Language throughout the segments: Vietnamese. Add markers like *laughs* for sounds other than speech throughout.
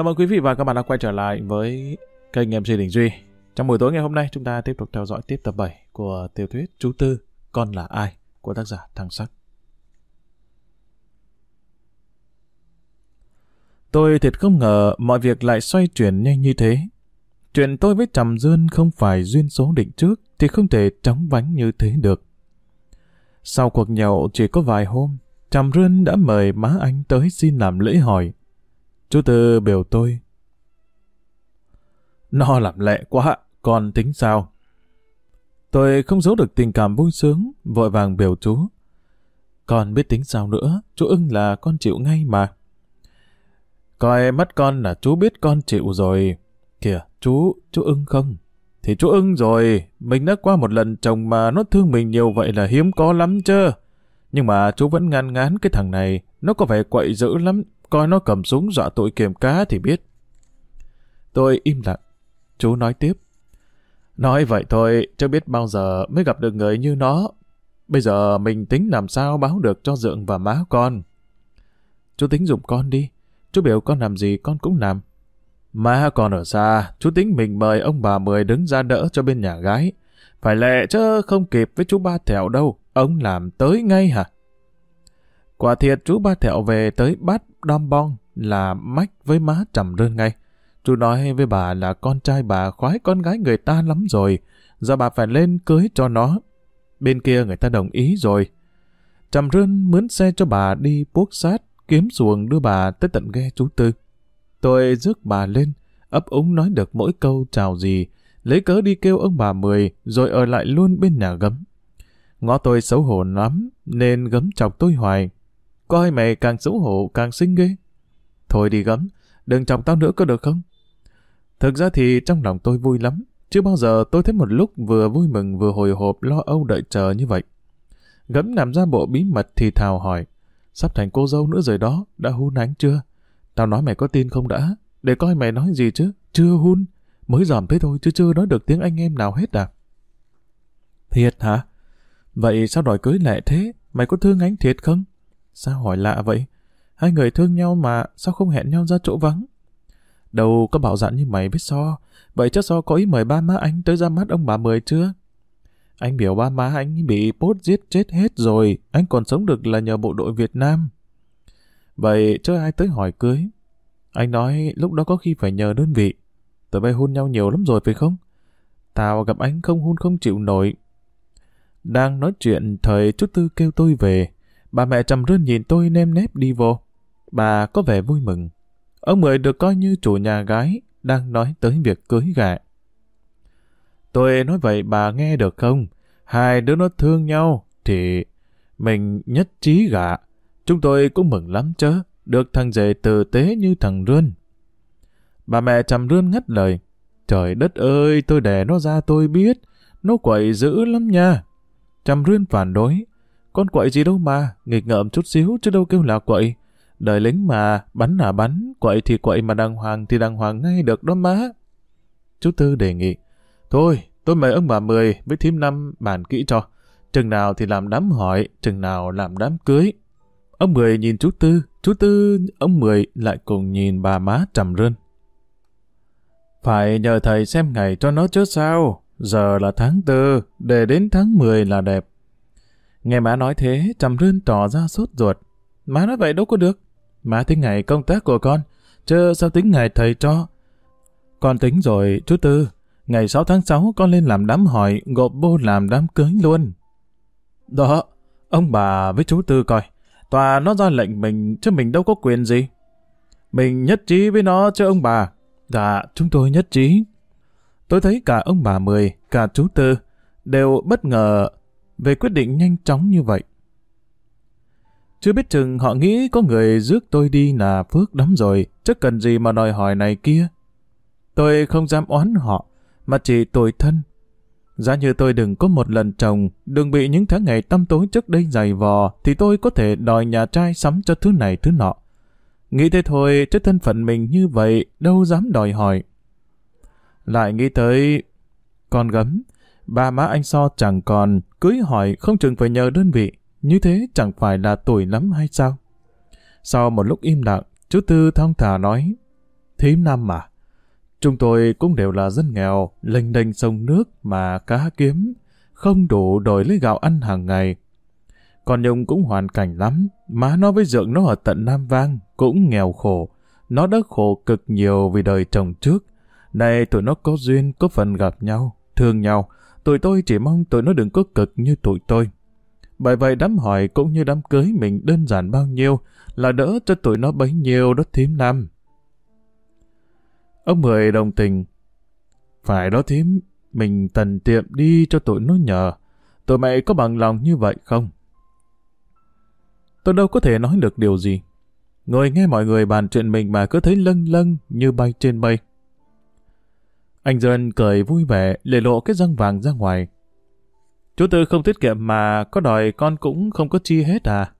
Chào mừng quý vị và các bạn đã quay trở lại với kênh MC Đình Duy. Trong buổi tối ngày hôm nay chúng ta tiếp tục theo dõi tiếp tập 7 của tiểu thuyết Chú Tư, Con là ai của tác giả Thăng Sắc. Tôi thiệt không ngờ mọi việc lại xoay chuyển nhanh như thế. Chuyện tôi với Trầm Dương không phải duyên số định trước thì không thể chóng vánh như thế được. Sau cuộc nhậu chỉ có vài hôm, Trầm Rươn đã mời má anh tới xin làm lễ hỏi. Chú Tư biểu tôi. Nó làm lẹ quá, con tính sao? Tôi không giấu được tình cảm vui sướng, vội vàng biểu chú. Con biết tính sao nữa, chú ưng là con chịu ngay mà. Coi mắt con là chú biết con chịu rồi. Kìa, chú, chú ưng không? Thì chú ưng rồi, mình đã qua một lần chồng mà nó thương mình nhiều vậy là hiếm có lắm chứ. Nhưng mà chú vẫn ngăn ngán cái thằng này, nó có vẻ quậy dữ lắm, coi nó cầm súng dọa tội kiềm cá thì biết. Tôi im lặng, chú nói tiếp. Nói vậy thôi, chứ biết bao giờ mới gặp được người như nó. Bây giờ mình tính làm sao báo được cho Dượng và má con. Chú tính dùng con đi, chú biểu con làm gì con cũng làm. Má con ở xa, chú tính mình mời ông bà Mười đứng ra đỡ cho bên nhà gái. Phải lệ chứ không kịp với chú ba thẹo đâu, ông làm tới ngay hả? Quả thiệt chú ba thẹo về tới bát đom bong là mách với má trầm rơn ngay. Chú nói với bà là con trai bà khoái con gái người ta lắm rồi, giờ bà phải lên cưới cho nó. Bên kia người ta đồng ý rồi. Trầm rơn mướn xe cho bà đi buốc sát, kiếm xuồng đưa bà tới tận ghe chú Tư. Tôi rước bà lên, ấp úng nói được mỗi câu chào gì, lấy cớ đi kêu ông bà Mười, rồi ở lại luôn bên nhà gấm. ngõ tôi xấu hổ lắm, nên gấm chọc tôi hoài. Coi mày càng xấu hổ càng xinh ghê. Thôi đi gấm, đừng chọc tao nữa có được không? Thực ra thì trong lòng tôi vui lắm, chưa bao giờ tôi thấy một lúc vừa vui mừng vừa hồi hộp lo âu đợi chờ như vậy. Gấm làm ra bộ bí mật thì thào hỏi, sắp thành cô dâu nữa rồi đó, đã hôn ánh chưa? Tao nói mày có tin không đã? Để coi mày nói gì chứ? Chưa hôn. Mới dòm thế thôi chứ chưa nói được tiếng anh em nào hết à? Thiệt hả? Vậy sao đòi cưới lẹ thế? Mày có thương ánh thiệt không? Sao hỏi lạ vậy? Hai người thương nhau mà sao không hẹn nhau ra chỗ vắng? Đâu có bảo dặn như mày biết so. Vậy chắc so có ý mời ba má anh tới ra mắt ông bà Mười chưa? Anh biểu ba má anh bị bốt giết chết hết rồi. Anh còn sống được là nhờ bộ đội Việt Nam. Vậy chứ ai tới hỏi cưới? Anh nói lúc đó có khi phải nhờ đơn vị. Tụi bay hôn nhau nhiều lắm rồi phải không? Tao gặp anh không hôn không chịu nổi. Đang nói chuyện, thời chú tư kêu tôi về. Bà mẹ trầm rơn nhìn tôi nêm nếp đi vô. Bà có vẻ vui mừng. Ông Mười được coi như chủ nhà gái đang nói tới việc cưới gạ. Tôi nói vậy bà nghe được không? Hai đứa nó thương nhau thì mình nhất trí gạ. Chúng tôi cũng mừng lắm chớ, được thằng rể tử tế như thằng Rươn. Bà mẹ trầm Rươn ngắt lời. Trời đất ơi, tôi đẻ nó ra tôi biết, nó quậy dữ lắm nha. Trầm Rươn phản đối. Con quậy gì đâu mà, nghịch ngợm chút xíu chứ đâu kêu là quậy. Đời lính mà, bắn là bắn, quậy thì quậy mà đàng hoàng thì đàng hoàng ngay được đó má. Chú Tư đề nghị. Thôi, tôi mời ông bà Mười với thím năm bàn kỹ cho. Chừng nào thì làm đám hỏi, chừng nào làm đám cưới. Ông Mười nhìn chú Tư, chú Tư, ông Mười lại cùng nhìn bà má trầm rơn. Phải nhờ thầy xem ngày cho nó chứ sao, giờ là tháng tư, để đến tháng 10 là đẹp. Nghe má nói thế, trầm rơn tỏ ra sốt ruột. Má nói vậy đâu có được. Má tính ngày công tác của con, chứ sao tính ngày thầy cho. Con tính rồi, chú Tư, ngày 6 tháng 6 con lên làm đám hỏi, gộp bô làm đám cưới luôn. Đó, ông bà với chú Tư coi. Tòa nó ra lệnh mình, chứ mình đâu có quyền gì. Mình nhất trí với nó chứ ông bà. Dạ, chúng tôi nhất trí. Tôi thấy cả ông bà Mười, cả chú Tư, đều bất ngờ về quyết định nhanh chóng như vậy. Chưa biết chừng họ nghĩ có người rước tôi đi là phước lắm rồi, chứ cần gì mà đòi hỏi này kia. Tôi không dám oán họ, mà chỉ tôi thân. Giá như tôi đừng có một lần chồng, đừng bị những tháng ngày tăm tối trước đây dày vò, thì tôi có thể đòi nhà trai sắm cho thứ này thứ nọ. Nghĩ thế thôi, chứ thân phận mình như vậy, đâu dám đòi hỏi. Lại nghĩ tới... Con gấm, ba má anh so chẳng còn, cưới hỏi không chừng phải nhờ đơn vị, như thế chẳng phải là tuổi lắm hay sao? Sau một lúc im lặng, chú Tư thong thả nói, thím năm mà. Chúng tôi cũng đều là dân nghèo, lênh đênh sông nước mà cá kiếm, không đủ đổi lấy gạo ăn hàng ngày. Còn Nhung cũng hoàn cảnh lắm, má nó với dượng nó ở tận Nam Vang, cũng nghèo khổ. Nó đã khổ cực nhiều vì đời chồng trước. Này tụi nó có duyên, có phần gặp nhau, thương nhau. Tụi tôi chỉ mong tụi nó đừng có cực như tụi tôi. Bởi vậy đám hỏi cũng như đám cưới mình đơn giản bao nhiêu là đỡ cho tụi nó bấy nhiêu đó thím năm. Ông Mười đồng tình. Phải đó thím, mình tần tiệm đi cho tụi nó nhờ. Tụi mày có bằng lòng như vậy không? Tôi đâu có thể nói được điều gì. Ngồi nghe mọi người bàn chuyện mình mà cứ thấy lâng lâng như bay trên mây. Anh Dân cười vui vẻ, lề lộ cái răng vàng ra ngoài. Chú Tư không tiết kiệm mà có đòi con cũng không có chi hết à.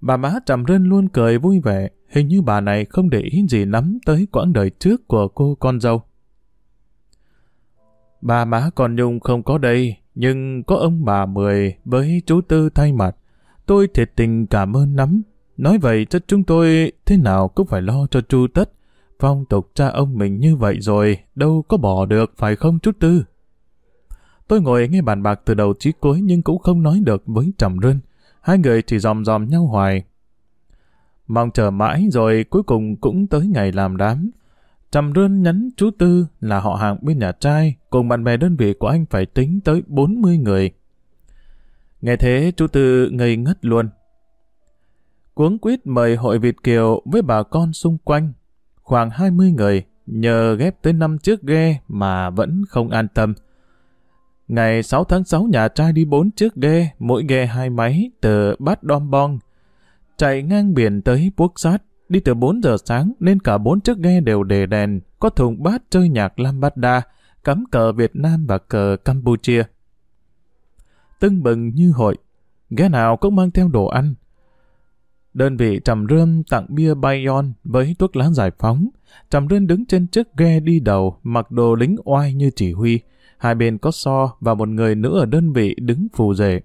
Bà má trầm rên luôn cười vui vẻ, hình như bà này không để ý gì lắm tới quãng đời trước của cô con dâu. Bà má con Nhung không có đây, nhưng có ông bà Mười với chú Tư thay mặt. Tôi thiệt tình cảm ơn lắm. Nói vậy cho chúng tôi thế nào cũng phải lo cho chu tất. Phong tục cha ông mình như vậy rồi, đâu có bỏ được phải không chú Tư? Tôi ngồi nghe bàn bạc từ đầu chí cuối nhưng cũng không nói được với Trầm Rơn. Hai người chỉ dòm dòm nhau hoài. Mong chờ mãi rồi cuối cùng cũng tới ngày làm đám. Trầm Rơn nhắn chú Tư là họ hàng bên nhà trai, cùng bạn bè đơn vị của anh phải tính tới 40 người. Nghe thế chú Tư ngây ngất luôn. Cuống quýt mời hội Việt Kiều với bà con xung quanh. Khoảng 20 người, nhờ ghép tới năm chiếc ghe mà vẫn không an tâm. Ngày 6 tháng 6 nhà trai đi 4 chiếc ghe, mỗi ghe hai máy từ Bát Đom Bong. Chạy ngang biển tới Quốc Sát, đi từ 4 giờ sáng nên cả 4 chiếc ghe đều đề đèn, có thùng bát chơi nhạc Lambada, cắm cờ Việt Nam và cờ Campuchia. Tưng bừng như hội, ghe nào cũng mang theo đồ ăn. Đơn vị trầm rơm tặng bia Bayon với thuốc lá giải phóng. Trầm rơm đứng trên chiếc ghe đi đầu, mặc đồ lính oai như chỉ huy, hai bên có so và một người nữa ở đơn vị đứng phù rể.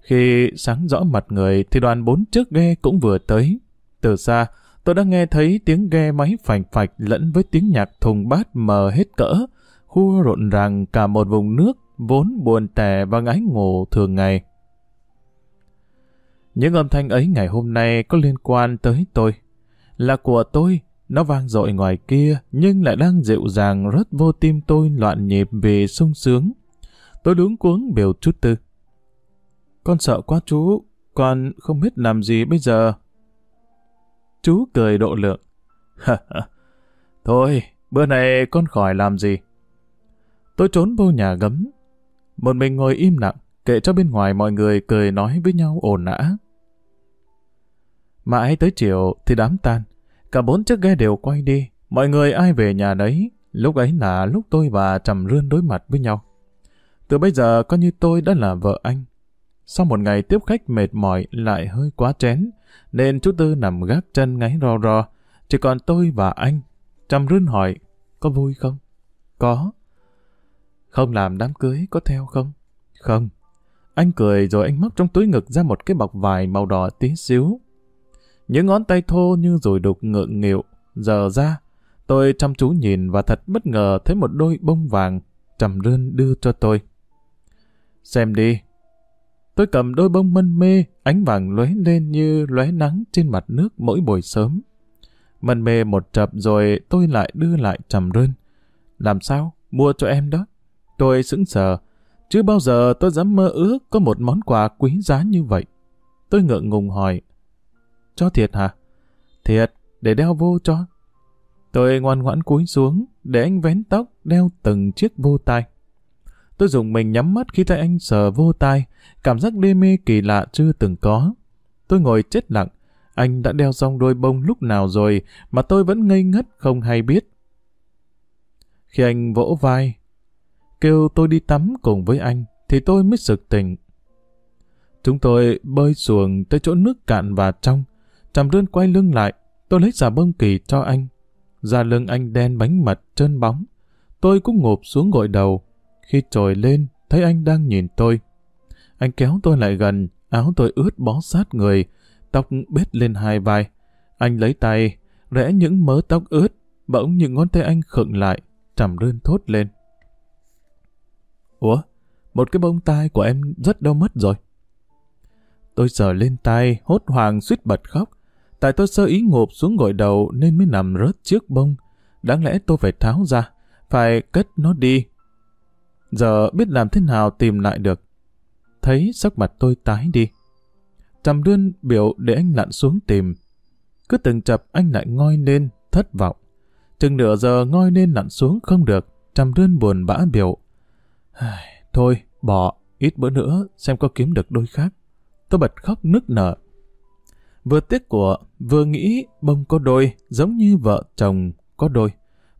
Khi sáng rõ mặt người thì đoàn bốn chiếc ghe cũng vừa tới. Từ xa, tôi đã nghe thấy tiếng ghe máy phành phạch lẫn với tiếng nhạc thùng bát mờ hết cỡ, khua rộn ràng cả một vùng nước vốn buồn tẻ và ngái ngủ thường ngày. Những âm thanh ấy ngày hôm nay có liên quan tới tôi. Là của tôi, nó vang dội ngoài kia, nhưng lại đang dịu dàng rất vô tim tôi loạn nhịp vì sung sướng. Tôi đứng cuống biểu chút tư. Con sợ quá chú, con không biết làm gì bây giờ. Chú cười độ lượng. Thôi, bữa này con khỏi làm gì. Tôi trốn vô nhà gấm. Một mình ngồi im lặng, kệ cho bên ngoài mọi người cười nói với nhau ồn ã. Mãi tới chiều thì đám tan. Cả bốn chiếc ghe đều quay đi, mọi người ai về nhà đấy. Lúc ấy là lúc tôi và Trầm Rươn đối mặt với nhau. Từ bây giờ coi như tôi đã là vợ anh. Sau một ngày tiếp khách mệt mỏi lại hơi quá chén, nên chú Tư nằm gác chân ngáy ro ro. Chỉ còn tôi và anh. Trầm Rươn hỏi, có vui không? Có. Không làm đám cưới có theo không? Không. Anh cười rồi anh móc trong túi ngực ra một cái bọc vải màu đỏ tí xíu. Những ngón tay thô như rồi đục ngượng nghịu, giờ ra. Tôi chăm chú nhìn và thật bất ngờ thấy một đôi bông vàng trầm rươn đưa cho tôi. Xem đi. Tôi cầm đôi bông mân mê, ánh vàng lóe lên như lóe nắng trên mặt nước mỗi buổi sớm. Mân mê một chập rồi tôi lại đưa lại trầm rươn. Làm sao? Mua cho em đó. Tôi sững sờ. Chưa bao giờ tôi dám mơ ước có một món quà quý giá như vậy. Tôi ngượng ngùng hỏi. Cho thiệt hả? Thiệt, để đeo vô cho. Tôi ngoan ngoãn cúi xuống, để anh vén tóc, đeo từng chiếc vô tai. Tôi dùng mình nhắm mắt khi thấy anh sờ vô tai, cảm giác đê mê kỳ lạ chưa từng có. Tôi ngồi chết lặng, anh đã đeo xong đôi bông lúc nào rồi mà tôi vẫn ngây ngất không hay biết. Khi anh vỗ vai, kêu tôi đi tắm cùng với anh, thì tôi mới sực tỉnh. Chúng tôi bơi xuồng tới chỗ nước cạn và trong, Trầm rơn quay lưng lại, tôi lấy xà bông kỳ cho anh. Da lưng anh đen bánh mật trơn bóng. Tôi cũng ngộp xuống gội đầu. Khi trồi lên, thấy anh đang nhìn tôi. Anh kéo tôi lại gần, áo tôi ướt bó sát người, tóc bết lên hai vai. Anh lấy tay, rẽ những mớ tóc ướt, bỗng những ngón tay anh khựng lại, trầm rơn thốt lên. Ủa, một cái bông tai của em rất đau mất rồi. Tôi sờ lên tai, hốt hoảng suýt bật khóc. Tại tôi sơ ý ngộp xuống gội đầu nên mới nằm rớt chiếc bông. Đáng lẽ tôi phải tháo ra, phải cất nó đi. Giờ biết làm thế nào tìm lại được. Thấy sắc mặt tôi tái đi. Trầm đươn biểu để anh lặn xuống tìm. Cứ từng chập anh lại ngoi lên, thất vọng. Chừng nửa giờ ngoi lên lặn xuống không được, trầm đươn buồn bã biểu. Thôi, bỏ, ít bữa nữa, xem có kiếm được đôi khác. Tôi bật khóc nức nở. Vừa tiếc của, vừa nghĩ bông có đôi, giống như vợ chồng có đôi.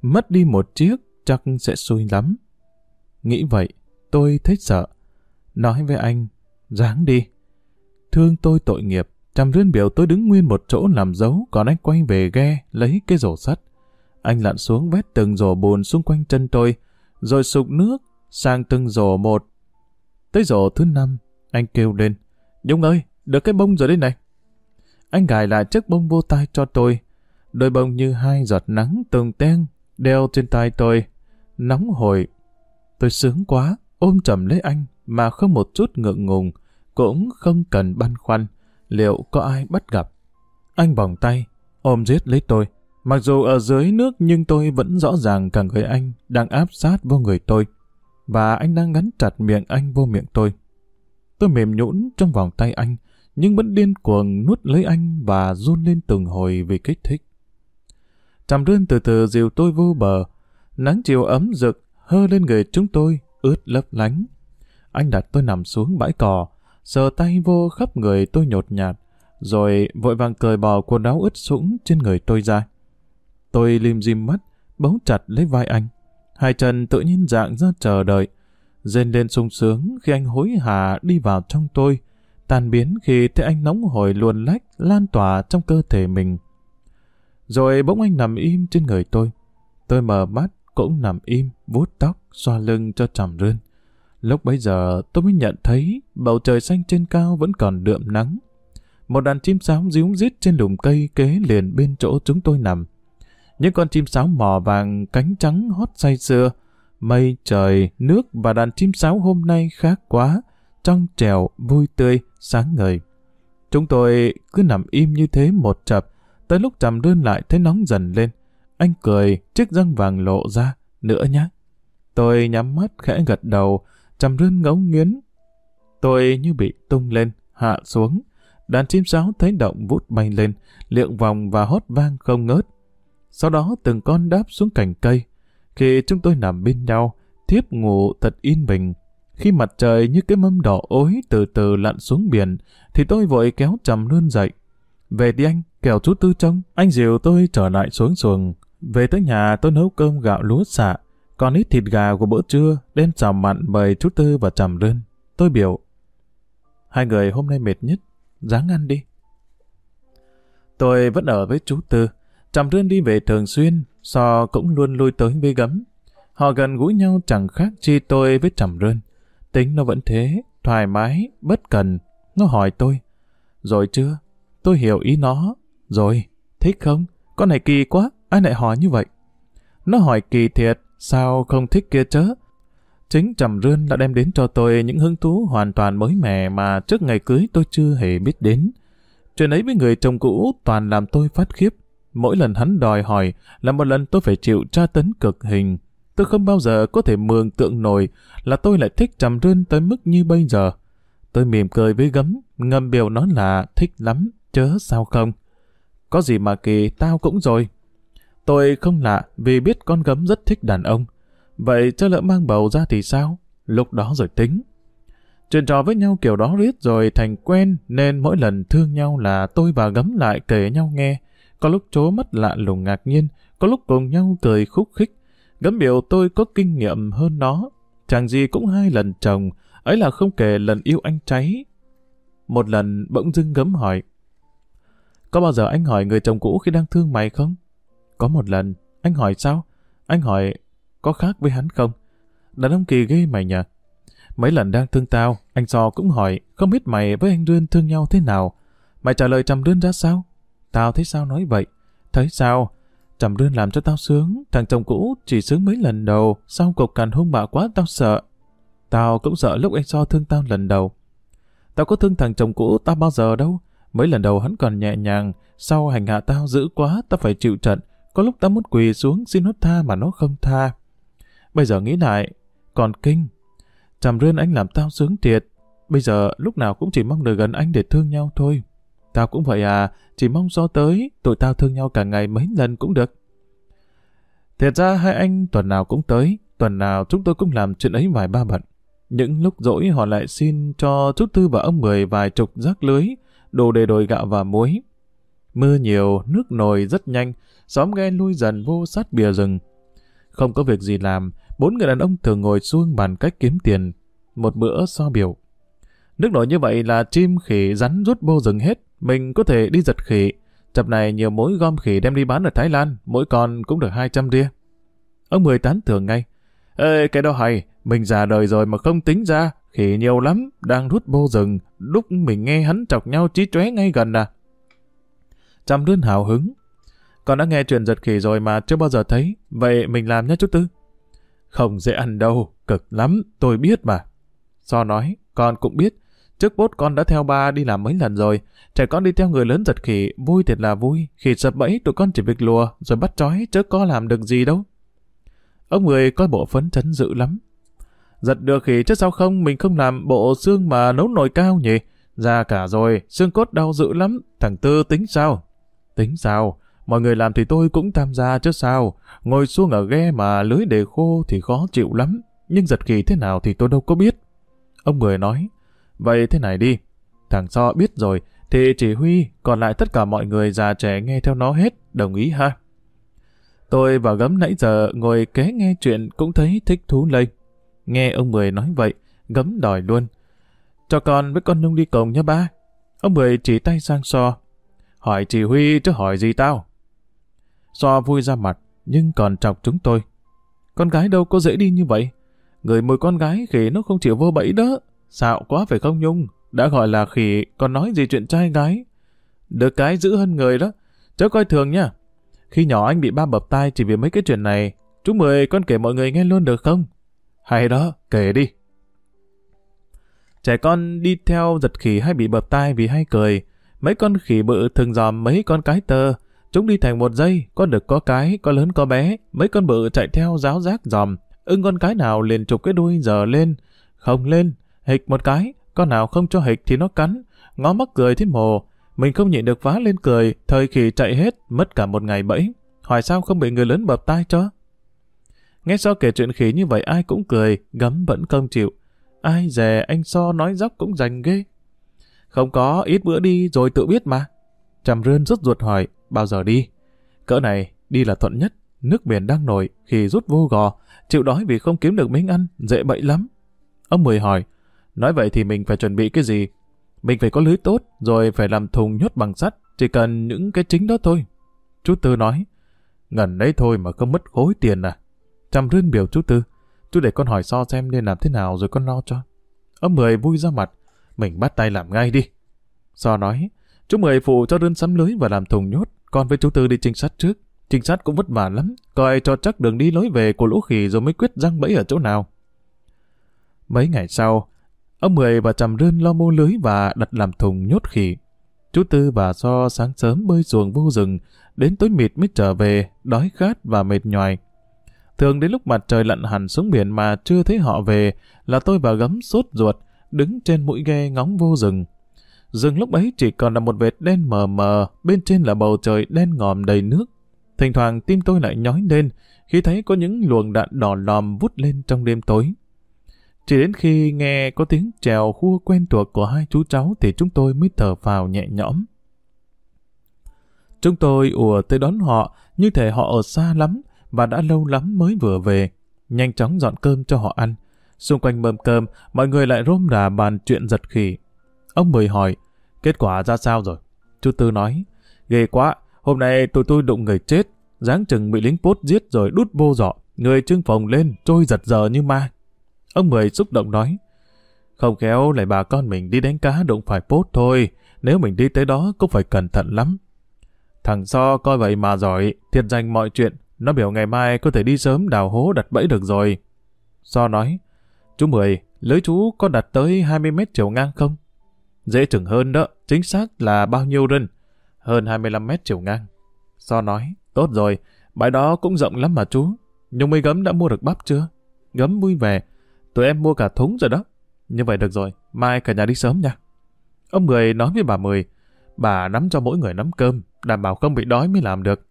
Mất đi một chiếc, chắc sẽ xui lắm. Nghĩ vậy, tôi thấy sợ. Nói với anh, dáng đi. Thương tôi tội nghiệp, chằm rươn biểu tôi đứng nguyên một chỗ làm dấu, còn anh quay về ghe, lấy cái rổ sắt. Anh lặn xuống vét từng rổ bùn xung quanh chân tôi, rồi sụp nước sang từng rổ một. Tới rổ thứ năm, anh kêu lên. Dung ơi, được cái bông rồi đây này. Anh gài lại chiếc bông vô tay cho tôi. Đôi bông như hai giọt nắng từng ten, đeo trên tay tôi. Nóng hồi. Tôi sướng quá, ôm chầm lấy anh, mà không một chút ngượng ngùng, cũng không cần băn khoăn liệu có ai bắt gặp. Anh vòng tay, ôm giết lấy tôi. Mặc dù ở dưới nước nhưng tôi vẫn rõ ràng cả người anh đang áp sát vô người tôi. Và anh đang gắn chặt miệng anh vô miệng tôi. Tôi mềm nhũn trong vòng tay anh, nhưng vẫn điên cuồng nuốt lấy anh và run lên từng hồi vì kích thích. Trầm rươn từ từ dìu tôi vô bờ, nắng chiều ấm rực, hơ lên người chúng tôi, ướt lấp lánh. Anh đặt tôi nằm xuống bãi cỏ, sờ tay vô khắp người tôi nhột nhạt, rồi vội vàng cởi bỏ quần áo ướt sũng trên người tôi ra. Tôi lim dim mắt, bấu chặt lấy vai anh. Hai chân tự nhiên dạng ra chờ đợi, rên lên sung sướng khi anh hối hả đi vào trong tôi, tan biến khi thấy anh nóng hổi luồn lách lan tỏa trong cơ thể mình. Rồi bỗng anh nằm im trên người tôi. Tôi mở mắt, cũng nằm im, vuốt tóc, xoa lưng cho trầm rươn. Lúc bấy giờ tôi mới nhận thấy bầu trời xanh trên cao vẫn còn đượm nắng. Một đàn chim sáo díu rít trên lùm cây kế liền bên chỗ chúng tôi nằm. Những con chim sáo mỏ vàng cánh trắng hót say sưa. Mây, trời, nước và đàn chim sáo hôm nay khác quá. Trong trèo, vui tươi, sáng ngời. Chúng tôi cứ nằm im như thế một chập. Tới lúc trầm đơn lại thấy nóng dần lên. Anh cười, chiếc răng vàng lộ ra. Nữa nhé. Tôi nhắm mắt khẽ gật đầu, trầm rơn ngấu nghiến. Tôi như bị tung lên, hạ xuống. Đàn chim sáo thấy động vút bay lên, liệng vòng và hót vang không ngớt. Sau đó từng con đáp xuống cành cây. Khi chúng tôi nằm bên nhau, thiếp ngủ thật yên bình. Khi mặt trời như cái mâm đỏ ối từ từ lặn xuống biển, thì tôi vội kéo trầm luôn dậy. Về đi anh, kẻo chú Tư trông. Anh dìu tôi trở lại xuống xuồng. Về tới nhà tôi nấu cơm gạo lúa xạ, còn ít thịt gà của bữa trưa đem chào mặn mời chú Tư và Trầm lươn Tôi biểu, hai người hôm nay mệt nhất, ráng ăn đi. Tôi vẫn ở với chú Tư, Trầm lươn đi về thường xuyên, so cũng luôn lui tới với gấm. Họ gần gũi nhau chẳng khác chi tôi với Trầm lươn Tính nó vẫn thế, thoải mái, bất cần. Nó hỏi tôi, rồi chưa? Tôi hiểu ý nó. Rồi, thích không? Con này kỳ quá, ai lại hỏi như vậy? Nó hỏi kỳ thiệt, Sao không thích kia chớ? Chính Trầm Rươn đã đem đến cho tôi những hứng thú hoàn toàn mới mẻ mà trước ngày cưới tôi chưa hề biết đến. Chuyện ấy với người chồng cũ toàn làm tôi phát khiếp. Mỗi lần hắn đòi hỏi là một lần tôi phải chịu tra tấn cực hình. Tôi không bao giờ có thể mường tượng nổi là tôi lại thích Trầm Rươn tới mức như bây giờ. Tôi mỉm cười với gấm, ngầm biểu nó là thích lắm, chớ sao không. Có gì mà kỳ, tao cũng rồi. Tôi không lạ vì biết con gấm rất thích đàn ông. Vậy cho lỡ mang bầu ra thì sao? Lúc đó rồi tính. Chuyện trò với nhau kiểu đó riết rồi thành quen nên mỗi lần thương nhau là tôi và gấm lại kể nhau nghe. Có lúc chố mất lạ lùng ngạc nhiên, có lúc cùng nhau cười khúc khích. Gấm biểu tôi có kinh nghiệm hơn nó. chàng gì cũng hai lần chồng, ấy là không kể lần yêu anh cháy. Một lần bỗng dưng gấm hỏi. Có bao giờ anh hỏi người chồng cũ khi đang thương mày không? Có một lần, anh hỏi sao? Anh hỏi, có khác với hắn không? Đàn ông kỳ ghê mày nhỉ? Mấy lần đang thương tao, anh So cũng hỏi, không biết mày với anh Rươn thương nhau thế nào? Mày trả lời trầm đơn ra sao? Tao thấy sao nói vậy? Thấy sao? Trầm rươn làm cho tao sướng, thằng chồng cũ chỉ sướng mấy lần đầu, sau cục càn hung bạo quá tao sợ. Tao cũng sợ lúc anh so thương tao lần đầu. Tao có thương thằng chồng cũ tao bao giờ đâu. Mấy lần đầu hắn còn nhẹ nhàng, sau hành hạ tao dữ quá, tao phải chịu trận. Có lúc tao muốn quỳ xuống xin nó tha mà nó không tha. Bây giờ nghĩ lại, còn kinh. Trầm rươn anh làm tao sướng thiệt. Bây giờ lúc nào cũng chỉ mong được gần anh để thương nhau thôi. Tao cũng vậy à, chỉ mong gió tới, tụi tao thương nhau cả ngày mấy lần cũng được. Thật ra hai anh tuần nào cũng tới, tuần nào chúng tôi cũng làm chuyện ấy vài ba bận. Những lúc rỗi họ lại xin cho chút Tư và ông Mười vài chục rác lưới, đồ để đồi gạo và muối. Mưa nhiều, nước nồi rất nhanh, xóm ghe lui dần vô sát bìa rừng. Không có việc gì làm, bốn người đàn ông thường ngồi xuông bàn cách kiếm tiền. Một bữa so biểu. Nước nổi như vậy là chim khỉ rắn rút vô rừng hết, mình có thể đi giật khỉ. Chập này nhiều mối gom khỉ đem đi bán ở Thái Lan, mỗi con cũng được 200 ria. Ông Mười tán thưởng ngay. Ê, cái đó hay, mình già đời rồi mà không tính ra, khỉ nhiều lắm, đang rút vô rừng, lúc mình nghe hắn chọc nhau chí chóe ngay gần à. Trăm đứa hào hứng. Con đã nghe chuyện giật khỉ rồi mà chưa bao giờ thấy, vậy mình làm nhé chú Tư. Không dễ ăn đâu, cực lắm, tôi biết mà. So nói, con cũng biết, trước bốt con đã theo ba đi làm mấy lần rồi, trẻ con đi theo người lớn giật khỉ, vui thiệt là vui, khỉ sập bẫy tụi con chỉ việc lùa, rồi bắt trói, chứ có làm được gì đâu. Ông người coi bộ phấn chấn dữ lắm. Giật được khỉ chứ sao không, mình không làm bộ xương mà nấu nồi cao nhỉ? Ra cả rồi, xương cốt đau dữ lắm, thằng Tư tính sao? Tính sao? Mọi người làm thì tôi cũng tham gia chứ sao. Ngồi xuống ở ghe mà lưới để khô thì khó chịu lắm. Nhưng giật khỉ thế nào thì tôi đâu có biết. Ông người nói, vậy thế này đi. Thằng So biết rồi, thì chỉ huy, còn lại tất cả mọi người già trẻ nghe theo nó hết, đồng ý ha. Tôi và gấm nãy giờ ngồi kế nghe chuyện cũng thấy thích thú lây. Nghe ông Mười nói vậy, gấm đòi luôn. Cho con với con Nhung đi cùng nhé ba. Ông Mười chỉ tay sang So. Hỏi chỉ huy chứ hỏi gì tao? So vui ra mặt, nhưng còn chọc chúng tôi. Con gái đâu có dễ đi như vậy. Người mười con gái khỉ nó không chịu vô bẫy đó. Xạo quá phải không Nhung? Đã gọi là khỉ, còn nói gì chuyện trai gái? Được cái giữ hơn người đó. Chớ coi thường nha. Khi nhỏ anh bị ba bập tai chỉ vì mấy cái chuyện này. Chú Mười con kể mọi người nghe luôn được không? Hay đó, kể đi. Trẻ con đi theo giật khỉ hay bị bập tai vì hay cười. Mấy con khỉ bự thường dòm mấy con cái tơ. Chúng đi thành một dây, có được có cái, có lớn có bé. Mấy con bự chạy theo giáo giác dòm. Ưng con cái nào liền chụp cái đuôi giờ lên. Không lên, hịch một cái. Con nào không cho hịch thì nó cắn. Ngó mắc cười thế mồ. Mình không nhịn được phá lên cười. Thời khỉ chạy hết, mất cả một ngày bẫy. Hỏi sao không bị người lớn bập tai cho? Nghe so kể chuyện khỉ như vậy ai cũng cười, gấm vẫn không chịu. Ai dè anh so nói dốc cũng dành ghê. Không có, ít bữa đi rồi tự biết mà. Trầm rơn rút ruột hỏi, bao giờ đi? Cỡ này, đi là thuận nhất. Nước biển đang nổi, khi rút vô gò, chịu đói vì không kiếm được miếng ăn, dễ bậy lắm. Ông Mười hỏi, nói vậy thì mình phải chuẩn bị cái gì? Mình phải có lưới tốt, rồi phải làm thùng nhốt bằng sắt, chỉ cần những cái chính đó thôi. Chú Tư nói, ngần đấy thôi mà không mất khối tiền à. Chăm rươn biểu chú Tư. Chú để con hỏi so xem nên làm thế nào rồi con lo cho. Ông Mười vui ra mặt. Mình bắt tay làm ngay đi. So nói. Chú Mười phụ cho đơn sắm lưới và làm thùng nhốt. Con với chú Tư đi trinh sát trước. Trinh sát cũng vất vả lắm. Coi cho chắc đường đi lối về của lũ khỉ rồi mới quyết răng bẫy ở chỗ nào. Mấy ngày sau, ông Mười và Trầm Rơn lo mua lưới và đặt làm thùng nhốt khỉ. Chú Tư và So sáng sớm bơi xuồng vô rừng, đến tối mịt mới trở về, đói khát và mệt nhoài. Thường đến lúc mặt trời lặn hẳn xuống biển mà chưa thấy họ về là tôi và gấm sốt ruột, đứng trên mũi ghe ngóng vô rừng. Rừng lúc ấy chỉ còn là một vệt đen mờ mờ, bên trên là bầu trời đen ngòm đầy nước. Thỉnh thoảng tim tôi lại nhói lên khi thấy có những luồng đạn đỏ lòm vút lên trong đêm tối. Chỉ đến khi nghe có tiếng trèo khua quen thuộc của hai chú cháu thì chúng tôi mới thở phào nhẹ nhõm. Chúng tôi ùa tới đón họ, như thể họ ở xa lắm, và đã lâu lắm mới vừa về. Nhanh chóng dọn cơm cho họ ăn. Xung quanh mâm cơm, mọi người lại rôm rà bàn chuyện giật khỉ. Ông Mười hỏi, kết quả ra sao rồi? Chú Tư nói, ghê quá, hôm nay tụi tôi đụng người chết, dáng chừng bị lính pốt giết rồi đút vô dọ, người trưng phòng lên, trôi giật giờ như ma. Ông Mười xúc động nói, không khéo lại bà con mình đi đánh cá đụng phải pốt thôi, nếu mình đi tới đó cũng phải cẩn thận lắm. Thằng So coi vậy mà giỏi, thiệt danh mọi chuyện. Nó biểu ngày mai có thể đi sớm đào hố đặt bẫy được rồi. So nói, chú Mười, lưới chú có đặt tới 20 mét chiều ngang không? Dễ chừng hơn đó, chính xác là bao nhiêu rân? Hơn 25 mét chiều ngang. So nói, tốt rồi, bãi đó cũng rộng lắm mà chú. Nhung mấy gấm đã mua được bắp chưa? Gấm vui vẻ, tụi em mua cả thúng rồi đó. Như vậy được rồi, mai cả nhà đi sớm nha. Ông Mười nói với bà Mười, bà nắm cho mỗi người nắm cơm, đảm bảo không bị đói mới làm được.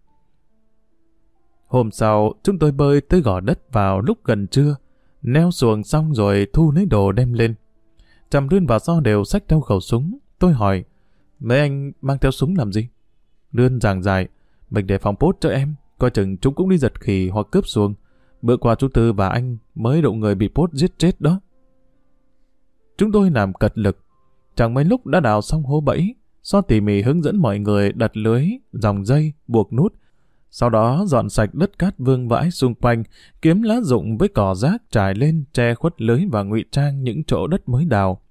Hôm sau, chúng tôi bơi tới gò đất vào lúc gần trưa, neo xuồng xong rồi thu lấy đồ đem lên. Trầm Rươn và So đều xách theo khẩu súng. Tôi hỏi, mấy anh mang theo súng làm gì? Rươn giảng dài, mình để phòng post cho em, coi chừng chúng cũng đi giật khỉ hoặc cướp xuồng. Bữa qua chú Tư và anh mới đụng người bị pốt giết chết đó. Chúng tôi làm cật lực, chẳng mấy lúc đã đào xong hố bẫy, So tỉ mỉ hướng dẫn mọi người đặt lưới, dòng dây, buộc nút, sau đó dọn sạch đất cát vương vãi xung quanh, kiếm lá rụng với cỏ rác trải lên che khuất lưới và ngụy trang những chỗ đất mới đào.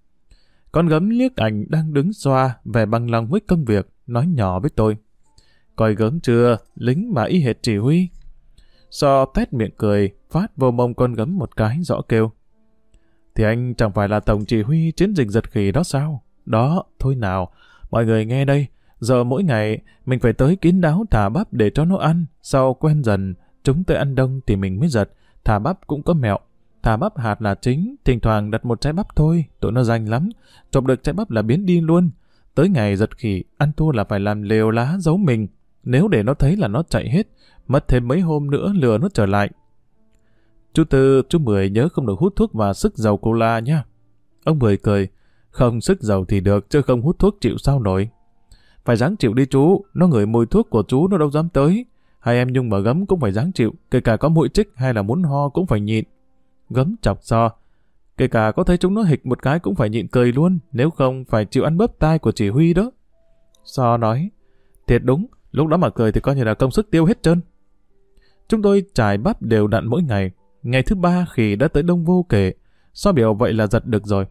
Con gấm liếc ảnh đang đứng xoa, vẻ bằng lòng với công việc, nói nhỏ với tôi. Coi gớm chưa, lính mà y hệt chỉ huy. So tét miệng cười, phát vô mông con gấm một cái rõ kêu. Thì anh chẳng phải là tổng chỉ huy chiến dịch giật khỉ đó sao? Đó, thôi nào, mọi người nghe đây, Giờ mỗi ngày, mình phải tới kín đáo thả bắp để cho nó ăn. Sau quen dần, chúng tới ăn đông thì mình mới giật. Thả bắp cũng có mẹo. Thả bắp hạt là chính, thỉnh thoảng đặt một trái bắp thôi, tụi nó danh lắm. trộm được trái bắp là biến đi luôn. Tới ngày giật khỉ, ăn thua là phải làm lều lá giấu mình. Nếu để nó thấy là nó chạy hết, mất thêm mấy hôm nữa lừa nó trở lại. Chú Tư, chú Mười nhớ không được hút thuốc và sức dầu cola nha. Ông Mười cười, không sức dầu thì được, chứ không hút thuốc chịu sao nổi. Phải dáng chịu đi chú, nó ngửi mùi thuốc của chú nó đâu dám tới. Hai em Nhung mà gấm cũng phải dáng chịu, kể cả có mũi chích hay là muốn ho cũng phải nhịn. Gấm chọc so. Kể cả có thấy chúng nó hịch một cái cũng phải nhịn cười luôn, nếu không phải chịu ăn bớp tai của chỉ huy đó. So nói, thiệt đúng, lúc đó mà cười thì coi như là công sức tiêu hết trơn. Chúng tôi trải bắp đều đặn mỗi ngày. Ngày thứ ba khi đã tới đông vô kể, so biểu vậy là giật được rồi.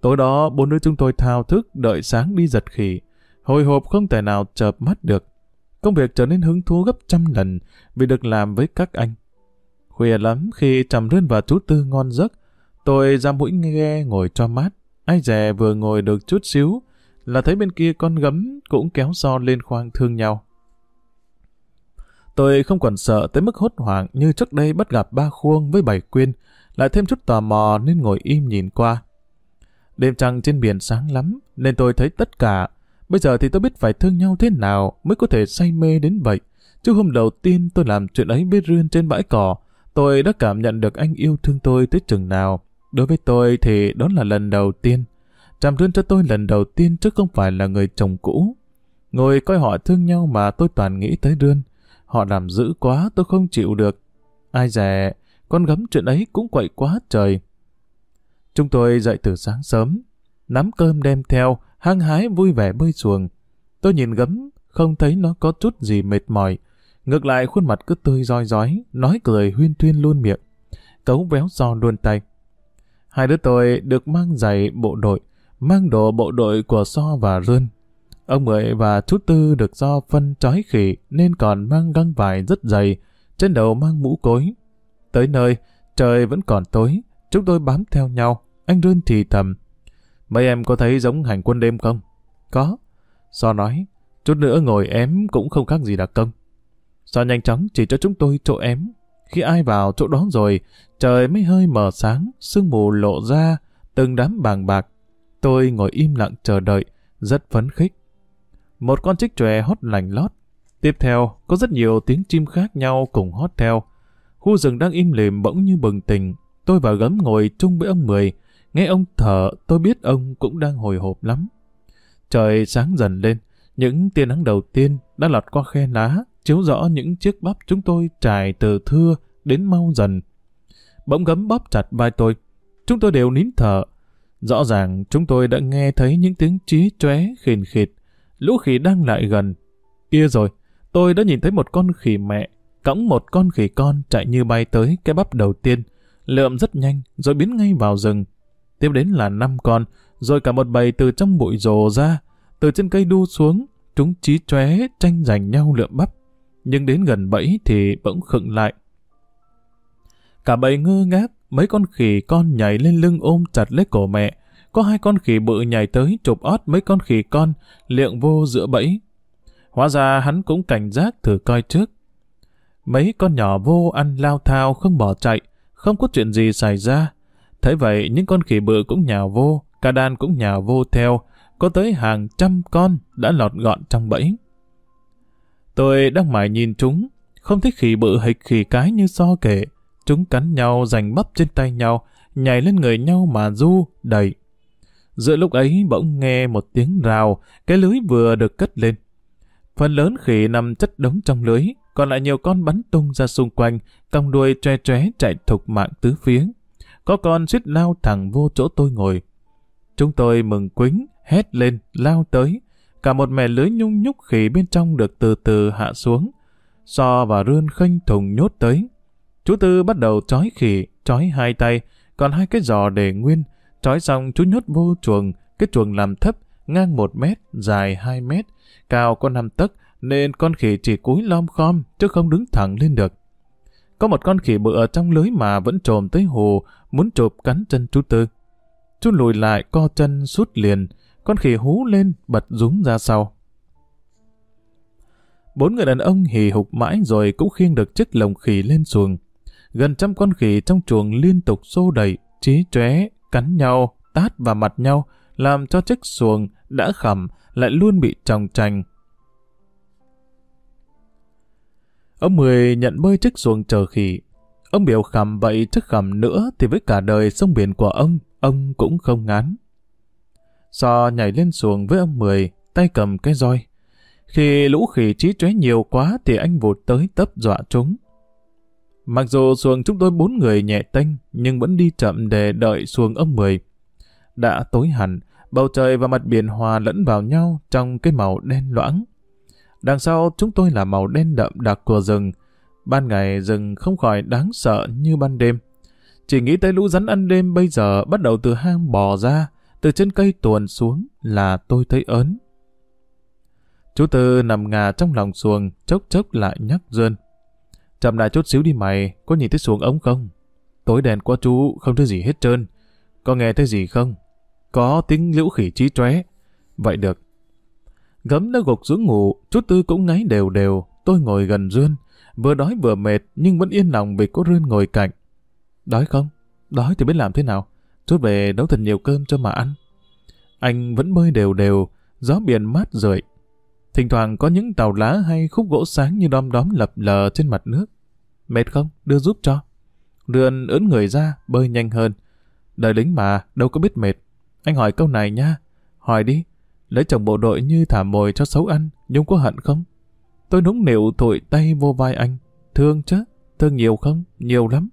Tối đó, bốn đứa chúng tôi thao thức đợi sáng đi giật khỉ hồi hộp không thể nào chợp mắt được. Công việc trở nên hứng thú gấp trăm lần vì được làm với các anh. Khuya lắm khi trầm rên và chú Tư ngon giấc, tôi ra mũi nghe ngồi cho mát. Ai dè vừa ngồi được chút xíu là thấy bên kia con gấm cũng kéo so lên khoang thương nhau. Tôi không còn sợ tới mức hốt hoảng như trước đây bắt gặp ba khuông với bảy quyên, lại thêm chút tò mò nên ngồi im nhìn qua. Đêm trăng trên biển sáng lắm, nên tôi thấy tất cả Bây giờ thì tôi biết phải thương nhau thế nào mới có thể say mê đến vậy. Chứ hôm đầu tiên tôi làm chuyện ấy với Rươn trên bãi cỏ, tôi đã cảm nhận được anh yêu thương tôi tới chừng nào. Đối với tôi thì đó là lần đầu tiên. Tràm Rươn cho tôi lần đầu tiên chứ không phải là người chồng cũ. Ngồi coi họ thương nhau mà tôi toàn nghĩ tới Rươn. Họ làm dữ quá tôi không chịu được. Ai dè, con gấm chuyện ấy cũng quậy quá trời. Chúng tôi dậy từ sáng sớm, nắm cơm đem theo, hăng hái vui vẻ bơi xuồng. Tôi nhìn gấm, không thấy nó có chút gì mệt mỏi. Ngược lại khuôn mặt cứ tươi roi rói, nói cười huyên thuyên luôn miệng. Cấu véo so luôn tay. Hai đứa tôi được mang giày bộ đội, mang đồ bộ đội của So và Rươn. Ông Mười và chú Tư được do phân trói khỉ nên còn mang găng vải rất dày, trên đầu mang mũ cối. Tới nơi, trời vẫn còn tối, chúng tôi bám theo nhau, anh Rươn thì thầm. Mấy em có thấy giống hành quân đêm không? Có. So nói, chút nữa ngồi ém cũng không khác gì đặc công. So nhanh chóng chỉ cho chúng tôi chỗ ém. Khi ai vào chỗ đó rồi, trời mới hơi mờ sáng, sương mù lộ ra, từng đám bàng bạc. Tôi ngồi im lặng chờ đợi, rất phấn khích. Một con trích chòe hót lành lót. Tiếp theo, có rất nhiều tiếng chim khác nhau cùng hót theo. Khu rừng đang im lìm bỗng như bừng tỉnh. Tôi và gấm ngồi chung với ông Mười, Nghe ông thở, tôi biết ông cũng đang hồi hộp lắm. Trời sáng dần lên, những tia nắng đầu tiên đã lọt qua khe lá, chiếu rõ những chiếc bắp chúng tôi trải từ thưa đến mau dần. Bỗng gấm bóp chặt vai tôi. Chúng tôi đều nín thở. Rõ ràng chúng tôi đã nghe thấy những tiếng trí chóe khìn khịt. Lũ khỉ đang lại gần. Kia rồi, tôi đã nhìn thấy một con khỉ mẹ, cõng một con khỉ con chạy như bay tới cái bắp đầu tiên. Lượm rất nhanh, rồi biến ngay vào rừng tiếp đến là năm con, rồi cả một bầy từ trong bụi rồ ra, từ trên cây đu xuống, chúng chí chóe tranh giành nhau lượm bắp. Nhưng đến gần bẫy thì bỗng khựng lại. Cả bầy ngơ ngác, mấy con khỉ con nhảy lên lưng ôm chặt lấy cổ mẹ. Có hai con khỉ bự nhảy tới chụp ót mấy con khỉ con, liệng vô giữa bẫy. Hóa ra hắn cũng cảnh giác thử coi trước. Mấy con nhỏ vô ăn lao thao không bỏ chạy, không có chuyện gì xảy ra. Thế vậy những con khỉ bự cũng nhào vô, cả đàn cũng nhào vô theo, có tới hàng trăm con đã lọt gọn trong bẫy. Tôi đang mải nhìn chúng, không thích khỉ bự hịch khỉ cái như so kể. Chúng cắn nhau, giành bắp trên tay nhau, nhảy lên người nhau mà du, đẩy. Giữa lúc ấy bỗng nghe một tiếng rào, cái lưới vừa được cất lên. Phần lớn khỉ nằm chất đống trong lưới, còn lại nhiều con bắn tung ra xung quanh, cong đuôi tre tre chạy thục mạng tứ phía. Có con suýt lao thẳng vô chỗ tôi ngồi. Chúng tôi mừng quính, hét lên, lao tới. Cả một mẻ lưới nhung nhúc khỉ bên trong được từ từ hạ xuống. So và rươn khênh thùng nhốt tới. Chú Tư bắt đầu trói khỉ, trói hai tay, còn hai cái giò để nguyên. Trói xong chú nhốt vô chuồng, cái chuồng làm thấp, ngang một mét, dài hai mét, cao có năm tấc, nên con khỉ chỉ cúi lom khom, chứ không đứng thẳng lên được. Có một con khỉ bự ở trong lưới mà vẫn trồm tới hồ, muốn chụp cắn chân chú Tư. Chú lùi lại co chân sút liền, con khỉ hú lên, bật rúng ra sau. Bốn người đàn ông hì hục mãi rồi cũng khiêng được chiếc lồng khỉ lên xuồng. Gần trăm con khỉ trong chuồng liên tục xô đẩy, trí chóe, cắn nhau, tát vào mặt nhau, làm cho chiếc xuồng đã khẩm lại luôn bị tròng trành. Ông Mười nhận bơi chiếc xuồng chờ khỉ. Ông biểu khẩm vậy chứ khẩm nữa thì với cả đời sông biển của ông, ông cũng không ngán. So nhảy lên xuồng với ông Mười, tay cầm cái roi. Khi lũ khỉ trí chóe nhiều quá thì anh vụt tới tấp dọa chúng. Mặc dù xuồng chúng tôi bốn người nhẹ tênh, nhưng vẫn đi chậm để đợi xuồng ông Mười. Đã tối hẳn, bầu trời và mặt biển hòa lẫn vào nhau trong cái màu đen loãng. Đằng sau chúng tôi là màu đen đậm đặc của rừng. Ban ngày rừng không khỏi đáng sợ như ban đêm. Chỉ nghĩ tới lũ rắn ăn đêm bây giờ bắt đầu từ hang bò ra, từ trên cây tuồn xuống là tôi thấy ớn. Chú Tư nằm ngà trong lòng xuồng, chốc chốc lại nhắc Dơn. Chậm lại chút xíu đi mày, có nhìn thấy xuống ống không? Tối đèn qua chú, không thấy gì hết trơn. Có nghe thấy gì không? Có tiếng liễu khỉ trí tróe. Vậy được. Gấm đã gục xuống ngủ, chú Tư cũng ngáy đều đều. Tôi ngồi gần Dơn, vừa đói vừa mệt nhưng vẫn yên lòng vì có Rươn ngồi cạnh. Đói không? Đói thì biết làm thế nào? Chút về nấu thật nhiều cơm cho mà ăn. Anh vẫn bơi đều đều, gió biển mát rượi. Thỉnh thoảng có những tàu lá hay khúc gỗ sáng như đom đóm lập lờ trên mặt nước. Mệt không? Đưa giúp cho. Rươn ướn người ra, bơi nhanh hơn. Đời lính mà, đâu có biết mệt. Anh hỏi câu này nha. Hỏi đi. Lấy chồng bộ đội như thả mồi cho xấu ăn, Nhung có hận không? Tôi núng nịu thổi tay vô vai anh. Thương chứ? Thương nhiều không? Nhiều lắm.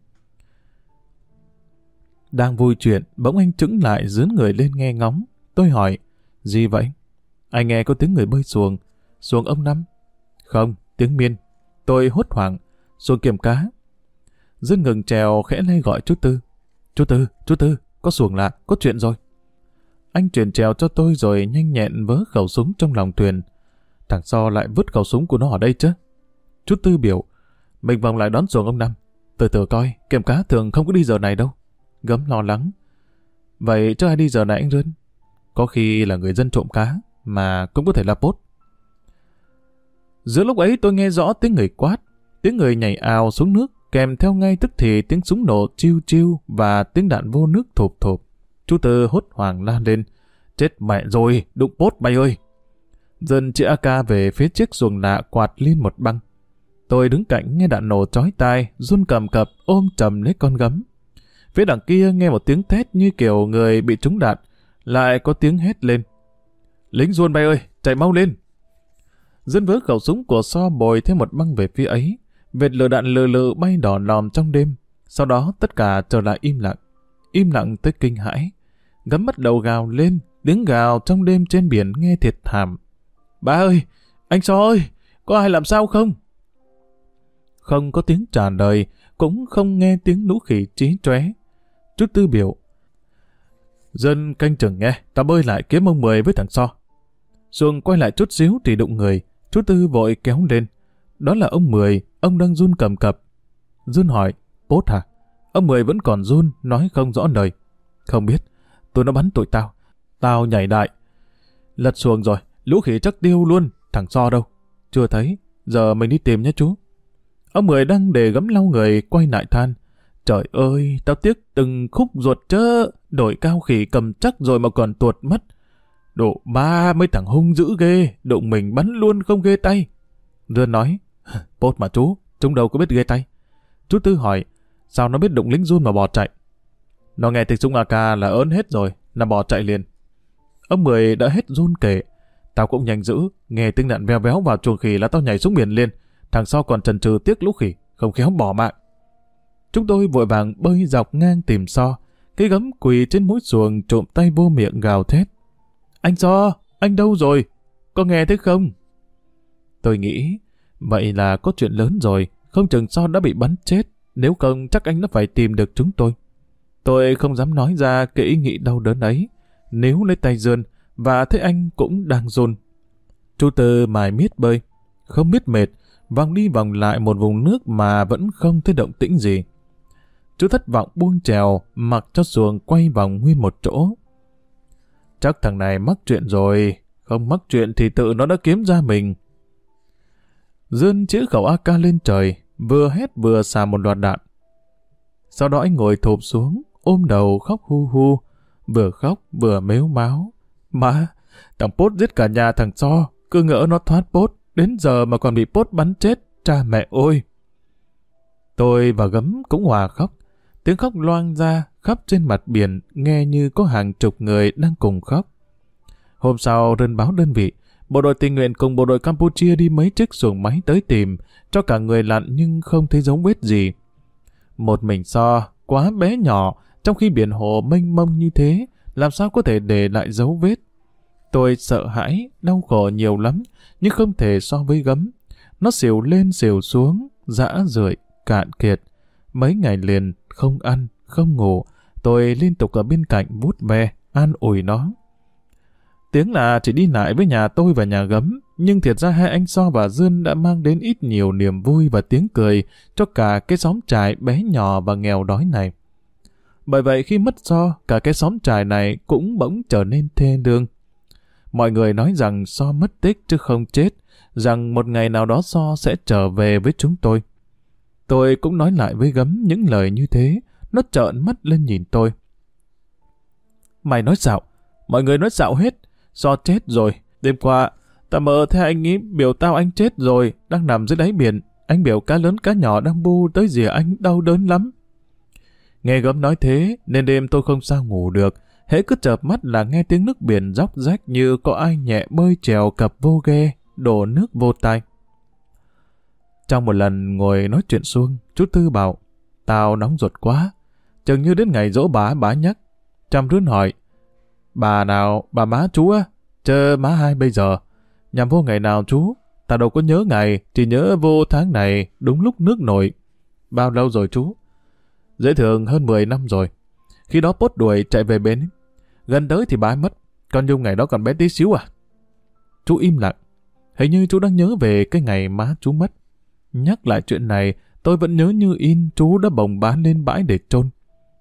Đang vui chuyện, bỗng anh trứng lại dướn người lên nghe ngóng. Tôi hỏi, gì vậy? Anh nghe có tiếng người bơi xuồng. Xuồng ông Năm? Không, tiếng miên. Tôi hốt hoảng, xuồng kiểm cá. Dương ngừng trèo khẽ lay gọi chú Tư. Chú Tư, chú Tư, có xuồng lạ, có chuyện rồi. Anh chuyển trèo cho tôi rồi nhanh nhẹn vớ khẩu súng trong lòng thuyền. Thằng So lại vứt khẩu súng của nó ở đây chứ. Chú Tư biểu, mình vòng lại đón xuồng ông Năm. Từ từ coi, kiểm cá thường không có đi giờ này đâu. Gấm lo lắng. Vậy cho ai đi giờ này anh Rơn? Có khi là người dân trộm cá, mà cũng có thể là bốt. Giữa lúc ấy tôi nghe rõ tiếng người quát, tiếng người nhảy ào xuống nước, kèm theo ngay tức thì tiếng súng nổ chiêu chiêu và tiếng đạn vô nước thộp thộp. Chú Tư hốt hoảng la lên. Chết mẹ rồi, đụng bốt bay ơi! Dân chị AK về phía chiếc xuồng lạ quạt lên một băng. Tôi đứng cạnh nghe đạn nổ chói tai, run cầm cập ôm chầm lấy con gấm. Phía đằng kia nghe một tiếng thét như kiểu người bị trúng đạn, lại có tiếng hét lên. Lính ruôn bay ơi, chạy mau lên! Dân vớ khẩu súng của so bồi thêm một băng về phía ấy. Vệt lửa đạn lờ lờ bay đỏ lòm trong đêm. Sau đó tất cả trở lại im lặng. Im lặng tới kinh hãi. Gấm bắt đầu gào lên, tiếng gào trong đêm trên biển nghe thiệt thảm. Ba ơi, anh so ơi, có ai làm sao không? Không có tiếng trả lời, cũng không nghe tiếng lũ khỉ trí tróe. Chút tư biểu. Dân canh chừng nghe, ta bơi lại kiếm ông Mười với thằng So. Xuồng quay lại chút xíu thì đụng người, chú Tư vội kéo lên. Đó là ông Mười, ông đang run cầm cập. Run hỏi, bốt hả? Ông Mười vẫn còn run, nói không rõ lời. Không biết, tôi nó bắn tụi tao. Tao nhảy đại. Lật xuồng rồi, lũ khỉ chắc tiêu luôn, thằng So đâu. Chưa thấy, giờ mình đi tìm nhé chú. Ông Mười đang để gấm lau người, quay lại than. Trời ơi, tao tiếc từng khúc ruột chớ, đổi cao khỉ cầm chắc rồi mà còn tuột mất. Độ ba mấy thằng hung dữ ghê, đụng mình bắn luôn không ghê tay. Rươn nói, *laughs* bốt mà chú, chúng đâu có biết ghê tay. Chú Tư hỏi, sao nó biết đụng lính run mà bỏ chạy? Nó nghe tiếng súng AK là ớn hết rồi, nó bỏ chạy liền. Ông Mười đã hết run kể. Tao cũng nhanh dữ, nghe tiếng đạn veo véo vào chuồng khỉ là tao nhảy xuống biển liền. Thằng sau còn trần trừ tiếc lũ khỉ, không khéo bỏ mạng. Chúng tôi vội vàng bơi dọc ngang tìm so. Cái gấm quỳ trên mũi xuồng trộm tay vô miệng gào thét. Anh so, anh đâu rồi? Có nghe thấy không? Tôi nghĩ, vậy là có chuyện lớn rồi, không chừng sao đã bị bắn chết, nếu không chắc anh nó phải tìm được chúng tôi. Tôi không dám nói ra cái ý nghĩ đau đớn ấy, nếu lấy tay dơn, và thấy anh cũng đang run. Chú Tư mài miết bơi, không biết mệt, vòng đi vòng lại một vùng nước mà vẫn không thấy động tĩnh gì. Chú thất vọng buông trèo, mặc cho xuồng quay vòng nguyên một chỗ. Chắc thằng này mắc chuyện rồi, không mắc chuyện thì tự nó đã kiếm ra mình. Dương chữ khẩu AK lên trời, vừa hét vừa xà một loạt đạn. Sau đó anh ngồi thụp xuống, ôm đầu khóc hu hu, vừa khóc vừa mếu máu. Má, thằng Pốt giết cả nhà thằng So, cứ ngỡ nó thoát Pốt, đến giờ mà còn bị Pốt bắn chết, cha mẹ ôi. Tôi và Gấm cũng hòa khóc, tiếng khóc loang ra khắp trên mặt biển nghe như có hàng chục người đang cùng khóc. Hôm sau, rân báo đơn vị, bộ đội tình nguyện cùng bộ đội Campuchia đi mấy chiếc xuồng máy tới tìm, cho cả người lặn nhưng không thấy dấu vết gì. Một mình so, quá bé nhỏ, trong khi biển hồ mênh mông như thế, làm sao có thể để lại dấu vết. Tôi sợ hãi, đau khổ nhiều lắm, nhưng không thể so với gấm. Nó xỉu lên xỉu xuống, dã rượi, cạn kiệt. Mấy ngày liền, không ăn, không ngủ, tôi liên tục ở bên cạnh vút ve, an ủi nó. Tiếng là chỉ đi lại với nhà tôi và nhà gấm, nhưng thiệt ra hai anh So và Dương đã mang đến ít nhiều niềm vui và tiếng cười cho cả cái xóm trại bé nhỏ và nghèo đói này. Bởi vậy khi mất So, cả cái xóm trại này cũng bỗng trở nên thê lương. Mọi người nói rằng So mất tích chứ không chết, rằng một ngày nào đó So sẽ trở về với chúng tôi. Tôi cũng nói lại với gấm những lời như thế, nó trợn mắt lên nhìn tôi. Mày nói xạo, mọi người nói xạo hết, do chết rồi. Đêm qua, ta mơ thấy anh nghĩ biểu tao anh chết rồi, đang nằm dưới đáy biển. Anh biểu cá lớn cá nhỏ đang bu tới rìa anh đau đớn lắm. Nghe gấm nói thế, nên đêm tôi không sao ngủ được. Hễ cứ chợp mắt là nghe tiếng nước biển róc rách như có ai nhẹ bơi trèo cập vô ghe, đổ nước vô tay. Trong một lần ngồi nói chuyện xuông, chú Tư bảo, tao nóng ruột quá. Chừng như đến ngày dỗ bà, bà nhắc. Trăm rướn hỏi, bà nào, bà má chú á, chờ má hai bây giờ. Nhằm vô ngày nào chú, ta đâu có nhớ ngày, chỉ nhớ vô tháng này, đúng lúc nước nổi. Bao lâu rồi chú? Dễ thường hơn 10 năm rồi. Khi đó bốt đuổi chạy về bến. Gần tới thì bà ấy mất, con Nhung ngày đó còn bé tí xíu à? Chú im lặng. Hình như chú đang nhớ về cái ngày má chú mất. Nhắc lại chuyện này, tôi vẫn nhớ như in chú đã bồng bán lên bãi để trôn.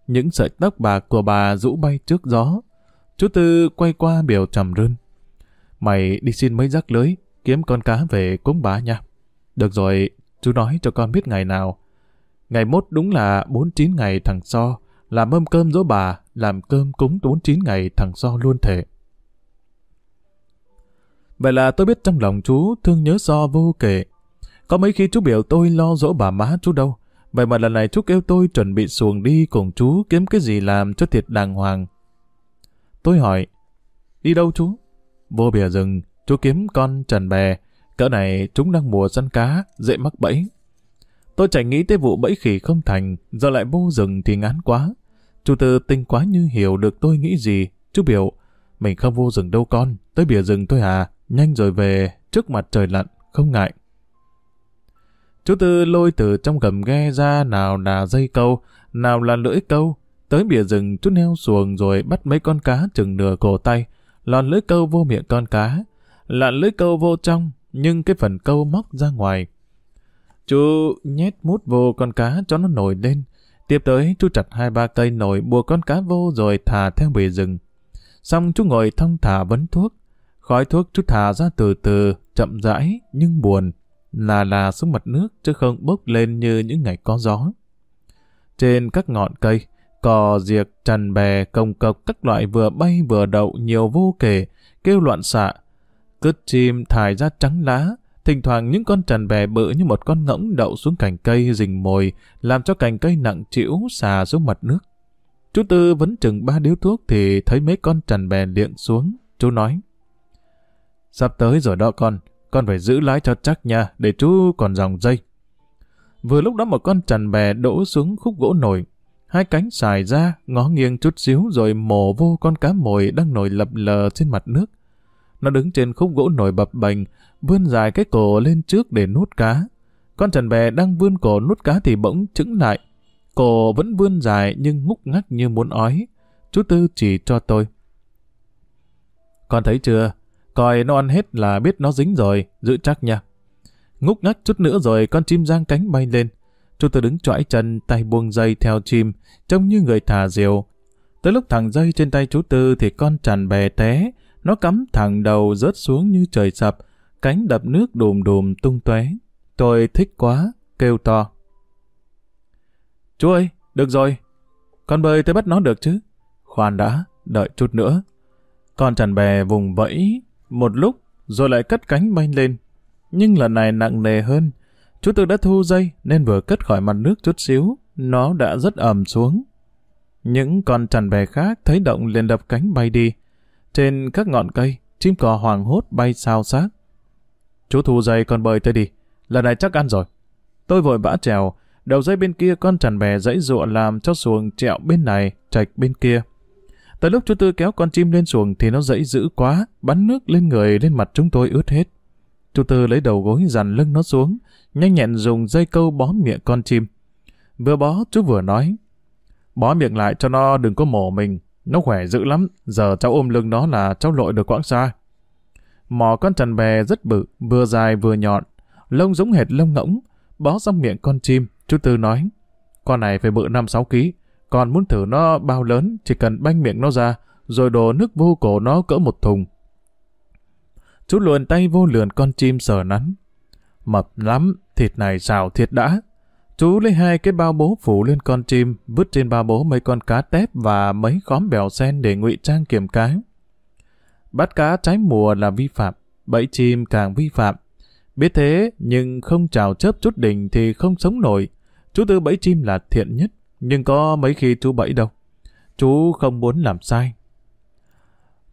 Những sợi tóc bạc của bà rũ bay trước gió. Chú Tư quay qua biểu trầm rơn. Mày đi xin mấy rắc lưới, kiếm con cá về cúng bà nha. Được rồi, chú nói cho con biết ngày nào. Ngày mốt đúng là 49 ngày thằng So, làm mâm cơm dỗ bà, làm cơm cúng 49 ngày thằng So luôn thể. Vậy là tôi biết trong lòng chú thương nhớ So vô kể. Có mấy khi chú biểu tôi lo dỗ bà má chú đâu. Vậy mà lần này chú kêu tôi chuẩn bị xuồng đi cùng chú kiếm cái gì làm cho thiệt đàng hoàng. Tôi hỏi, đi đâu chú? Vô bìa rừng, chú kiếm con trần bè. Cỡ này chúng đang mùa săn cá, dễ mắc bẫy. Tôi chạy nghĩ tới vụ bẫy khỉ không thành, giờ lại vô rừng thì ngán quá. Chú Tư tinh quá như hiểu được tôi nghĩ gì. Chú biểu, mình không vô rừng đâu con, tới bìa rừng thôi à, nhanh rồi về, trước mặt trời lặn, không ngại. Chú Tư lôi từ trong gầm ghe ra nào là dây câu, nào là lưỡi câu. Tới bìa rừng chú neo xuồng rồi bắt mấy con cá chừng nửa cổ tay, lòn lưới câu vô miệng con cá. lặn lưới câu vô trong, nhưng cái phần câu móc ra ngoài. Chú nhét mút vô con cá cho nó nổi lên. Tiếp tới chú chặt hai ba cây nổi buộc con cá vô rồi thả theo bìa rừng. Xong chú ngồi thong thả vấn thuốc. Khói thuốc chú thả ra từ từ, chậm rãi nhưng buồn. Là là xuống mặt nước chứ không bốc lên như những ngày có gió. Trên các ngọn cây, cò, diệc, trần bè, công cộc các loại vừa bay vừa đậu nhiều vô kể, kêu loạn xạ. Cứt chim thải ra trắng lá, thỉnh thoảng những con trần bè bự như một con ngỗng đậu xuống cành cây rình mồi, làm cho cành cây nặng chịu xà xuống mặt nước. Chú Tư vẫn chừng ba điếu thuốc thì thấy mấy con trần bè liệng xuống. Chú nói, Sắp tới rồi đó con, con phải giữ lái cho chắc nha, để chú còn dòng dây. Vừa lúc đó một con trần bè đổ xuống khúc gỗ nổi. Hai cánh xài ra, ngó nghiêng chút xíu rồi mổ vô con cá mồi đang nổi lập lờ trên mặt nước. Nó đứng trên khúc gỗ nổi bập bềnh, vươn dài cái cổ lên trước để nuốt cá. Con trần bè đang vươn cổ nuốt cá thì bỗng chững lại. Cổ vẫn vươn dài nhưng ngúc ngắc như muốn ói. Chú Tư chỉ cho tôi. Con thấy chưa? Coi nó ăn hết là biết nó dính rồi, giữ chắc nha. Ngúc ngắc chút nữa rồi con chim giang cánh bay lên. Chú Tư đứng chõi chân, tay buông dây theo chim, trông như người thả diều. Tới lúc thằng dây trên tay chú Tư thì con tràn bè té, nó cắm thẳng đầu rớt xuống như trời sập, cánh đập nước đùm đùm tung tóe. Tôi thích quá, kêu to. Chú ơi, được rồi. Con bơi tới bắt nó được chứ? Khoan đã, đợi chút nữa. Con tràn bè vùng vẫy một lúc rồi lại cất cánh bay lên. Nhưng lần này nặng nề hơn. Chú Tư đã thu dây nên vừa cất khỏi mặt nước chút xíu, nó đã rất ẩm xuống. Những con tràn bè khác thấy động liền đập cánh bay đi. Trên các ngọn cây, chim cò hoàng hốt bay sao xác. Chú thu dây con bơi tới đi, lần này chắc ăn rồi. Tôi vội vã trèo, đầu dây bên kia con tràn bè dãy ruộng làm cho xuồng trẹo bên này, trạch bên kia. Tới lúc chú Tư kéo con chim lên xuồng thì nó dãy dữ quá, bắn nước lên người lên mặt chúng tôi ướt hết. Chú Tư lấy đầu gối dằn lưng nó xuống, nhanh nhẹn dùng dây câu bó miệng con chim. Vừa bó, chú vừa nói, bó miệng lại cho nó đừng có mổ mình, nó khỏe dữ lắm, giờ cháu ôm lưng nó là cháu lội được quãng xa. Mỏ con trần bè rất bự, vừa dài vừa nhọn, lông giống hệt lông ngỗng, bó xong miệng con chim, chú Tư nói, con này phải bự 5-6 kg, còn muốn thử nó bao lớn, chỉ cần banh miệng nó ra, rồi đổ nước vô cổ nó cỡ một thùng. Chú luồn tay vô lườn con chim sờ nắn. Mập lắm, thịt này xào thiệt đã. Chú lấy hai cái bao bố phủ lên con chim, vứt trên bao bố mấy con cá tép và mấy khóm bèo sen để ngụy trang kiểm cái. Bắt cá trái mùa là vi phạm, bẫy chim càng vi phạm. Biết thế, nhưng không chào chớp chút đỉnh thì không sống nổi. Chú tư bẫy chim là thiện nhất, nhưng có mấy khi chú bẫy đâu. Chú không muốn làm sai.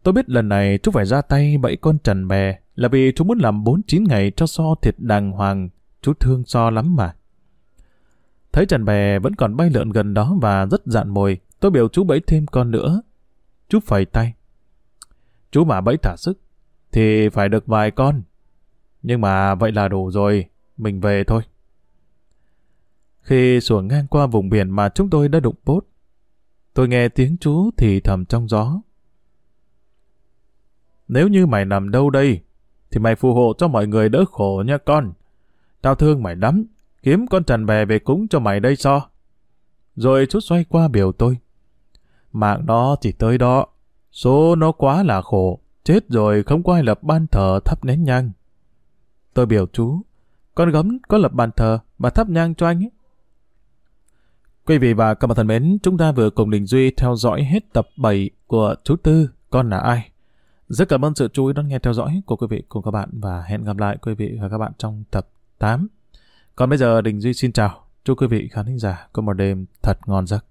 Tôi biết lần này chú phải ra tay bẫy con trần bè là vì chú muốn làm 4-9 ngày cho so thịt đàng hoàng. Chú thương so lắm mà. Thấy trần bè vẫn còn bay lượn gần đó và rất dạn mồi, tôi biểu chú bẫy thêm con nữa. Chú phẩy tay. Chú mà bẫy thả sức, thì phải được vài con. Nhưng mà vậy là đủ rồi, mình về thôi. Khi xuồng ngang qua vùng biển mà chúng tôi đã đụng bốt, tôi nghe tiếng chú thì thầm trong gió. Nếu như mày nằm đâu đây, thì mày phù hộ cho mọi người đỡ khổ nha con. Tao thương mày lắm, kiếm con trần bè về cúng cho mày đây so. Rồi chú xoay qua biểu tôi. Mạng nó chỉ tới đó, số nó quá là khổ, chết rồi không có ai lập ban thờ thắp nén nhang. Tôi biểu chú, con gấm có lập bàn thờ mà thắp nhang cho anh ấy. Quý vị và các bạn thân mến, chúng ta vừa cùng Đình Duy theo dõi hết tập 7 của chú Tư, Con là ai? Rất cảm ơn sự chú ý đón nghe theo dõi của quý vị cùng các bạn và hẹn gặp lại quý vị và các bạn trong tập 8. Còn bây giờ Đình Duy xin chào. Chúc quý vị khán thính giả có một đêm thật ngon giấc.